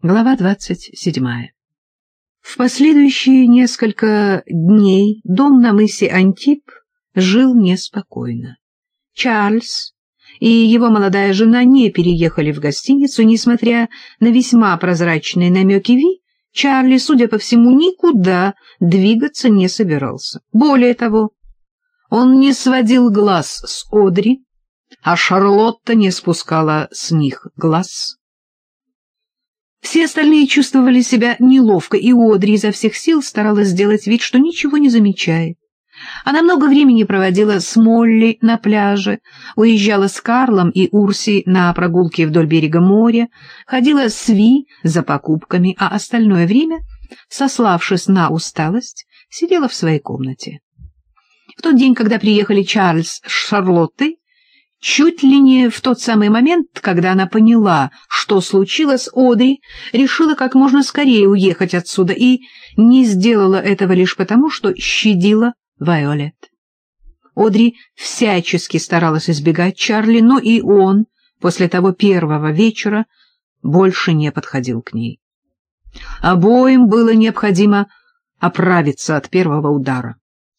Глава двадцать седьмая. В последующие несколько дней дом на мысе Антип жил неспокойно. Чарльз и его молодая жена не переехали в гостиницу, несмотря на весьма прозрачные намеки Ви, Чарли, судя по всему, никуда двигаться не собирался. Более того, он не сводил глаз с Одри, а Шарлотта не спускала с них глаз. Все остальные чувствовали себя неловко, и Одри изо всех сил старалась сделать вид, что ничего не замечает. Она много времени проводила с Молли на пляже, уезжала с Карлом и Урси на прогулки вдоль берега моря, ходила с Ви за покупками, а остальное время, сославшись на усталость, сидела в своей комнате. В тот день, когда приехали Чарльз с Шарлоттой, Чуть ли не в тот самый момент, когда она поняла, что случилось, Одри решила как можно скорее уехать отсюда и не сделала этого лишь потому, что щадила Вайолет. Одри всячески старалась избегать Чарли, но и он после того первого вечера больше не подходил к ней. Обоим было необходимо оправиться от первого удара.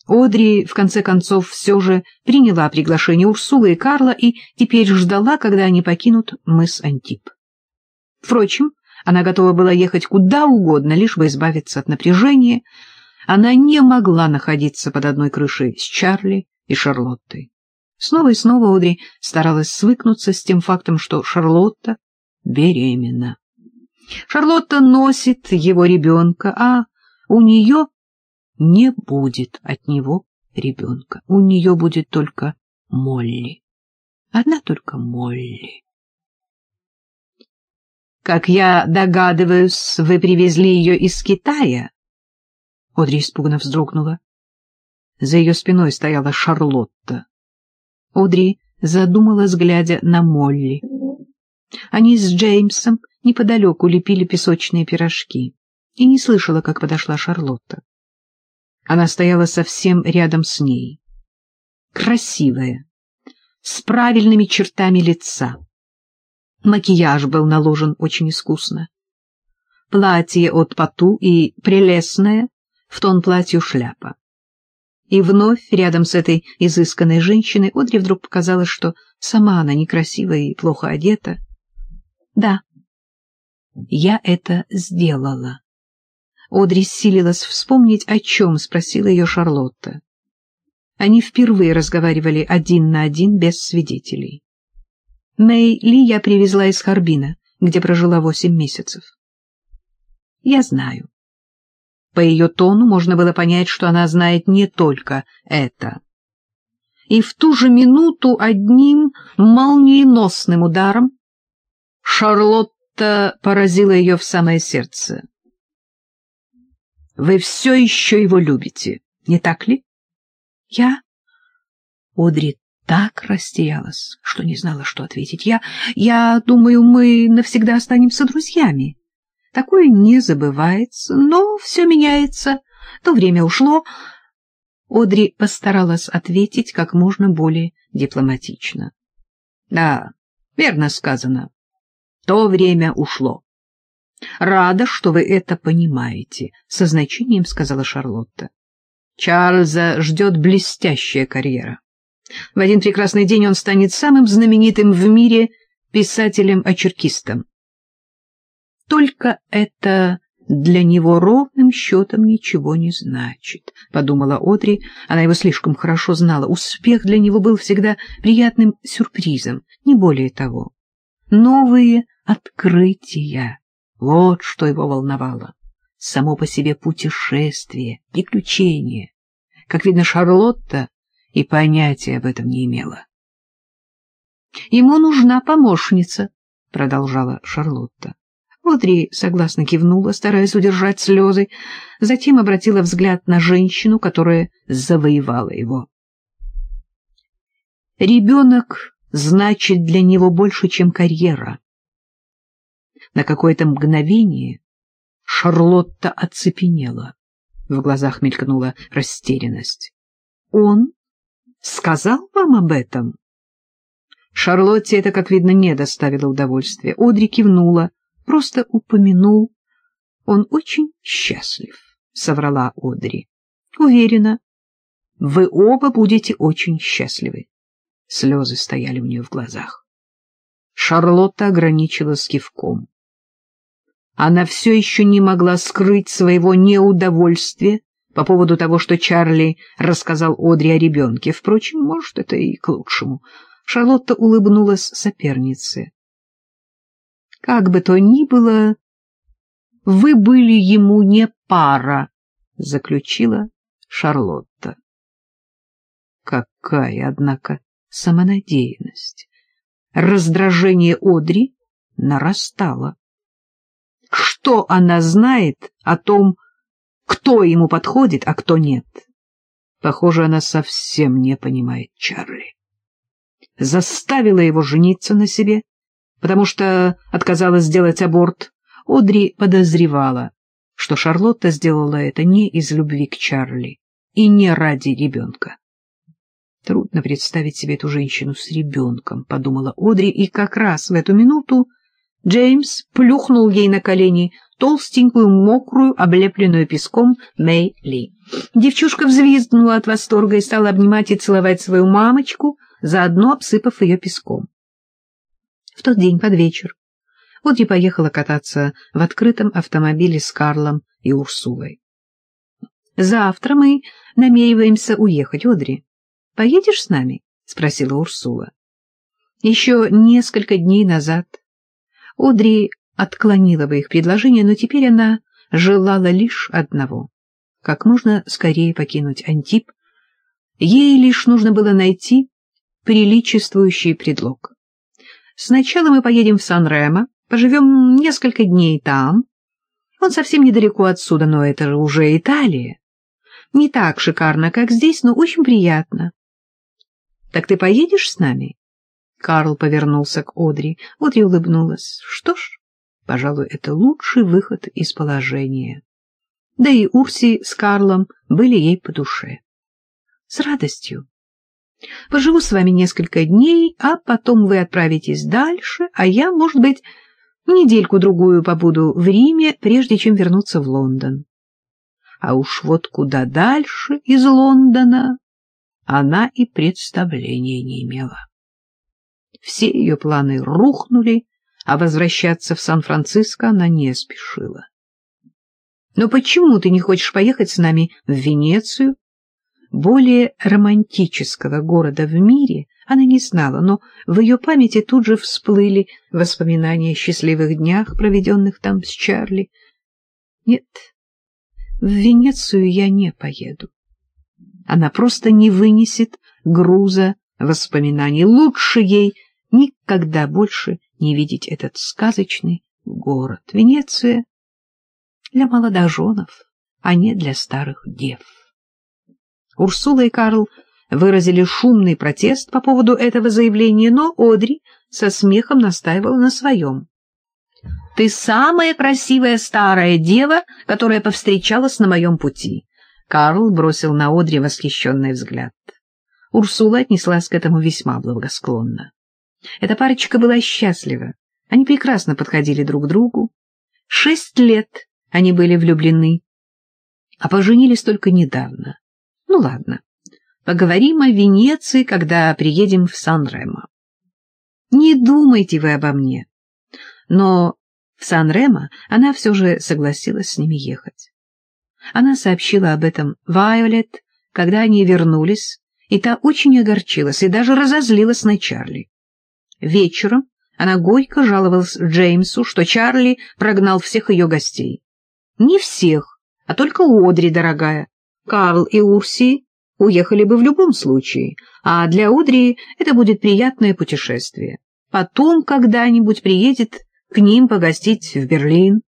Одри, в конце концов, все же приняла приглашение Урсулы и Карла и теперь ждала, когда они покинут мыс Антип. Впрочем, она готова была ехать куда угодно, лишь бы избавиться от напряжения. Она не могла находиться под одной крышей с Чарли и Шарлоттой. Снова и снова Одри старалась свыкнуться с тем фактом, что Шарлотта беременна. Шарлотта носит его ребенка, а у нее не будет от него ребенка. У нее будет только Молли. Одна только Молли. Как я догадываюсь, вы привезли ее из Китая? Одри испуганно вздрогнула. За ее спиной стояла Шарлотта. Одри задумалась, глядя на Молли. Они с Джеймсом неподалеку лепили песочные пирожки и не слышала, как подошла Шарлотта. Она стояла совсем рядом с ней. Красивая, с правильными чертами лица. Макияж был наложен очень искусно. Платье от поту и прелестная в тон платью шляпа. И вновь рядом с этой изысканной женщиной Одри вдруг показалось, что сама она некрасивая и плохо одета. Да, я это сделала. Одри силилась вспомнить, о чем спросила ее Шарлотта. Они впервые разговаривали один на один без свидетелей. Мэй Ли я привезла из Харбина, где прожила восемь месяцев. Я знаю. По ее тону можно было понять, что она знает не только это. И в ту же минуту одним молниеносным ударом Шарлотта поразила ее в самое сердце. Вы все еще его любите, не так ли? Я? Одри так растерялась, что не знала, что ответить. Я, я думаю, мы навсегда останемся друзьями. Такое не забывается, но все меняется. То время ушло. Одри постаралась ответить как можно более дипломатично. — Да, верно сказано. То время ушло. — Рада, что вы это понимаете, — со значением сказала Шарлотта. Чарльза ждет блестящая карьера. В один прекрасный день он станет самым знаменитым в мире писателем-очеркистом. Только это для него ровным счетом ничего не значит, — подумала Одри. Она его слишком хорошо знала. Успех для него был всегда приятным сюрпризом, не более того. Новые открытия вот что его волновало. Само по себе путешествие, приключение. Как видно, Шарлотта и понятия об этом не имела. «Ему нужна помощница», — продолжала Шарлотта. Одри согласно кивнула, стараясь удержать слезы, затем обратила взгляд на женщину, которая завоевала его. «Ребенок значит для него больше, чем карьера. На какое-то мгновение Шарлотта оцепенела. В глазах мелькнула растерянность. «Он сказал вам об этом?» Шарлотте это, как видно, не доставило удовольствия. Одри кивнула, просто упомянул. Он очень счастлив, — соврала Одри. Уверена, вы оба будете очень счастливы. Слезы стояли у нее в глазах. Шарлотта ограничилась кивком. Она все еще не могла скрыть своего неудовольствия по поводу того, что Чарли рассказал Одри о ребенке. Впрочем, может, это и к лучшему. Шарлотта улыбнулась сопернице. — Как бы то ни было, вы были ему не пара, — заключила Шарлотта. Какая, однако, самонадеянность! Раздражение Одри нарастало. Что она знает о том, кто ему подходит, а кто нет? Похоже, она совсем не понимает Чарли. Заставила его жениться на себе, потому что отказалась сделать аборт. Одри подозревала, что Шарлотта сделала это не из любви к Чарли и не ради ребенка. Трудно представить себе эту женщину с ребенком, — подумала Одри, и как раз в эту минуту Джеймс плюхнул ей на колени толстенькую, мокрую, облепленную песком Мэй Ли. Девчушка взвизгнула от восторга и стала обнимать и целовать свою мамочку, заодно обсыпав ее песком. В тот день под вечер Одри поехала кататься в открытом автомобиле с Карлом и Урсулой. «Завтра мы намереваемся уехать, Одри. Поедешь с нами?» — спросила Урсула. Еще несколько дней назад Одри отклонила бы их предложение, но теперь она желала лишь одного — как можно скорее покинуть Антип. Ей лишь нужно было найти приличествующий предлог. Сначала мы поедем в Сан-Ремо, поживем несколько дней там. Он совсем недалеко отсюда, но это же уже Италия. Не так шикарно, как здесь, но очень приятно. — Так ты поедешь с нами? Карл повернулся к Одри. Одри улыбнулась. Что ж, пожалуй, это лучший выход из положения. Да и Урси с Карлом были ей по душе. С радостью. Поживу с вами несколько дней, а потом вы отправитесь дальше, а я, может быть, недельку-другую побуду в Риме, прежде чем вернуться в Лондон. А уж вот куда дальше из Лондона она и представления не имела. Все ее планы рухнули, а возвращаться в Сан-Франциско она не спешила. «Но почему ты не хочешь поехать с нами в Венецию?» Более романтического города в мире она не знала, но в ее памяти тут же всплыли воспоминания о счастливых днях, проведенных там с Чарли. «Нет, в Венецию я не поеду. Она просто не вынесет груза воспоминаний. Лучше ей никогда больше не видеть этот сказочный город. Венеция для молодоженов, а не для старых дев. Урсула и Карл выразили шумный протест по поводу этого заявления, но Одри со смехом настаивала на своем. «Ты самая красивая старая дева, которая повстречалась на моем пути». Карл бросил на Одри восхищенный взгляд. Урсула отнеслась к этому весьма благосклонно. Эта парочка была счастлива. Они прекрасно подходили друг к другу. Шесть лет они были влюблены, а поженились только недавно. Ну ладно, поговорим о Венеции, когда приедем в Сан-Ремо. Не думайте вы обо мне. Но в Сан-Ремо она все же согласилась с ними ехать. Она сообщила об этом Вайолет, когда они вернулись, и та очень огорчилась и даже разозлилась на Чарли. Вечером она горько жаловалась Джеймсу, что Чарли прогнал всех ее гостей. Не всех, а только Одри, дорогая. Карл и Урси уехали бы в любом случае, а для Одри это будет приятное путешествие. Потом когда-нибудь приедет к ним погостить в Берлин.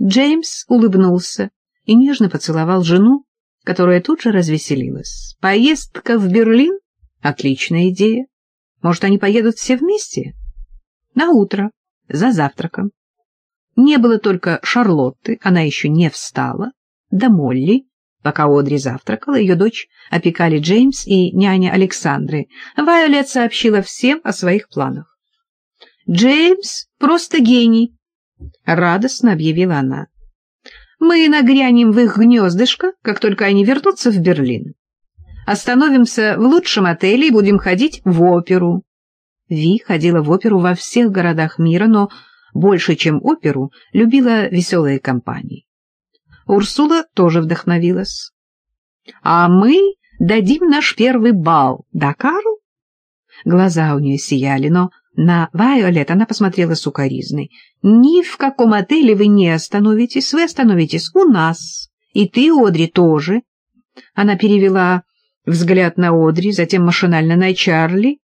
Джеймс улыбнулся и нежно поцеловал жену, которая тут же развеселилась. Поездка в Берлин — отличная идея. Может, они поедут все вместе? На утро, за завтраком. Не было только Шарлотты, она еще не встала, да Молли, пока Одри завтракала, ее дочь опекали Джеймс и няня Александры. Вайолет сообщила всем о своих планах. «Джеймс просто гений. — радостно объявила она. «Мы нагрянем в их гнездышко, как только они вернутся в Берлин. Остановимся в лучшем отеле и будем ходить в оперу». Ви ходила в оперу во всех городах мира, но больше, чем оперу, любила веселые компании. Урсула тоже вдохновилась. «А мы дадим наш первый бал, да, Карл?» Глаза у нее сияли, но на Вайолет она посмотрела сукоризной. «Ни в каком отеле вы не остановитесь, вы остановитесь у нас. И ты, Одри, тоже». Она перевела взгляд на Одри, затем машинально на Чарли,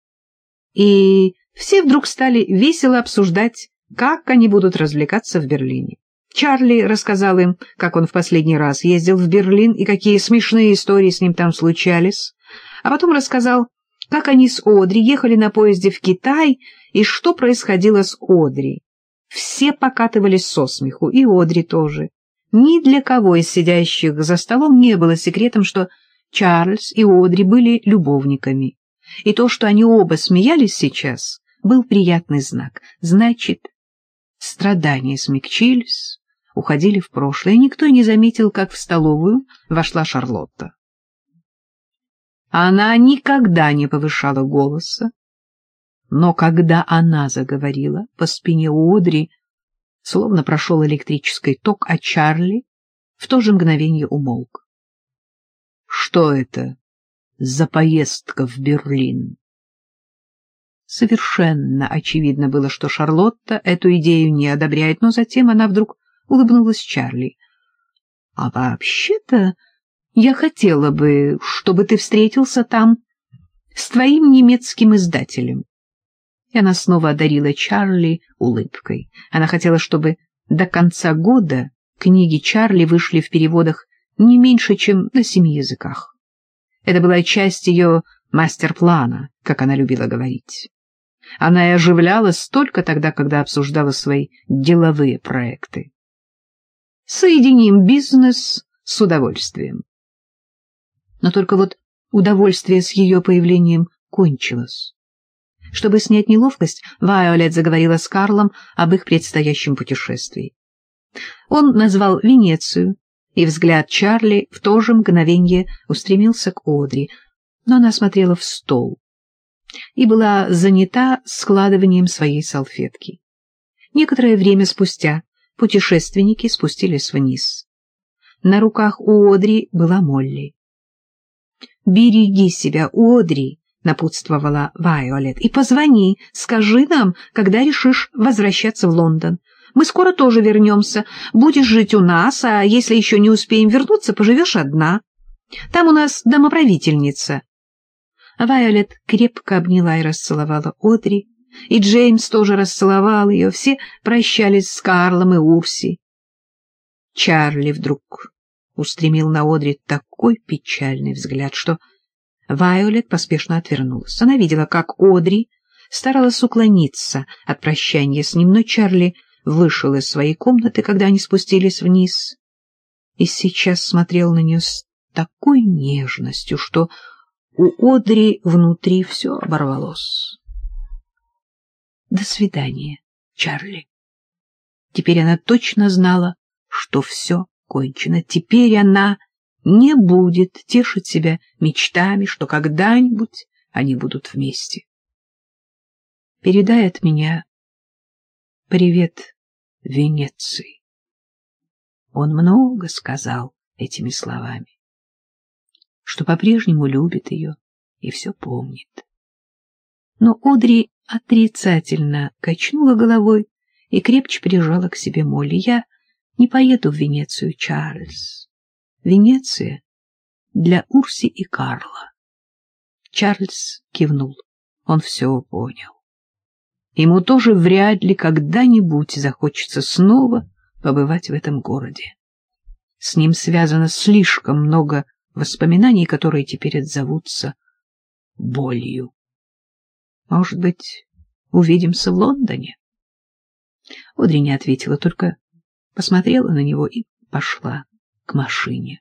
и все вдруг стали весело обсуждать, как они будут развлекаться в Берлине. Чарли рассказал им, как он в последний раз ездил в Берлин и какие смешные истории с ним там случались, а потом рассказал, как они с Одри ехали на поезде в Китай и что происходило с Одри. Все покатывались со смеху, и Одри тоже. Ни для кого из сидящих за столом не было секретом, что Чарльз и Одри были любовниками. И то, что они оба смеялись сейчас, был приятный знак. Значит, страдания смягчились, уходили в прошлое, и никто не заметил, как в столовую вошла Шарлотта. Она никогда не повышала голоса, но когда она заговорила, по спине Одри словно прошел электрический ток, а Чарли в то же мгновение умолк. — Что это за поездка в Берлин? Совершенно очевидно было, что Шарлотта эту идею не одобряет, но затем она вдруг улыбнулась Чарли. — А вообще-то я хотела бы, чтобы ты встретился там с твоим немецким издателем. И она снова одарила Чарли улыбкой. Она хотела, чтобы до конца года книги Чарли вышли в переводах не меньше, чем на семи языках. Это была часть ее мастер-плана, как она любила говорить. Она и оживлялась только тогда, когда обсуждала свои деловые проекты. Соединим бизнес с удовольствием. Но только вот удовольствие с ее появлением кончилось. Чтобы снять неловкость, Вайолет заговорила с Карлом об их предстоящем путешествии. Он назвал Венецию, и взгляд Чарли в то же мгновенье устремился к Одри, но она смотрела в стол и была занята складыванием своей салфетки. Некоторое время спустя путешественники спустились вниз. На руках у Одри была Молли. «Береги себя, Одри!» — напутствовала Вайолет. «И позвони, скажи нам, когда решишь возвращаться в Лондон. Мы скоро тоже вернемся. Будешь жить у нас, а если еще не успеем вернуться, поживешь одна. Там у нас домоправительница». Вайолет крепко обняла и расцеловала Одри, и Джеймс тоже расцеловал ее. Все прощались с Карлом и Урси. Чарли вдруг устремил на Одри такой печальный взгляд, что Вайолет поспешно отвернулась. Она видела, как Одри старалась уклониться от прощания с ним, но Чарли вышел из своей комнаты, когда они спустились вниз, и сейчас смотрел на нее с такой нежностью, что у Одри внутри все оборвалось. До свидания, Чарли. Теперь она точно знала, что все кончено. Теперь она не будет тешить себя мечтами, что когда-нибудь они будут вместе. Передай от меня привет Венеции. Он много сказал этими словами, что по-прежнему любит ее и все помнит. Но Одри отрицательно качнула головой и крепче прижала к себе Молли. Я не поеду в Венецию, Чарльз. Венеция для Урси и Карла. Чарльз кивнул. Он все понял. Ему тоже вряд ли когда-нибудь захочется снова побывать в этом городе. С ним связано слишком много воспоминаний, которые теперь отзовутся болью. Может быть, увидимся в Лондоне? Одри не ответила, только посмотрела на него и пошла к машине.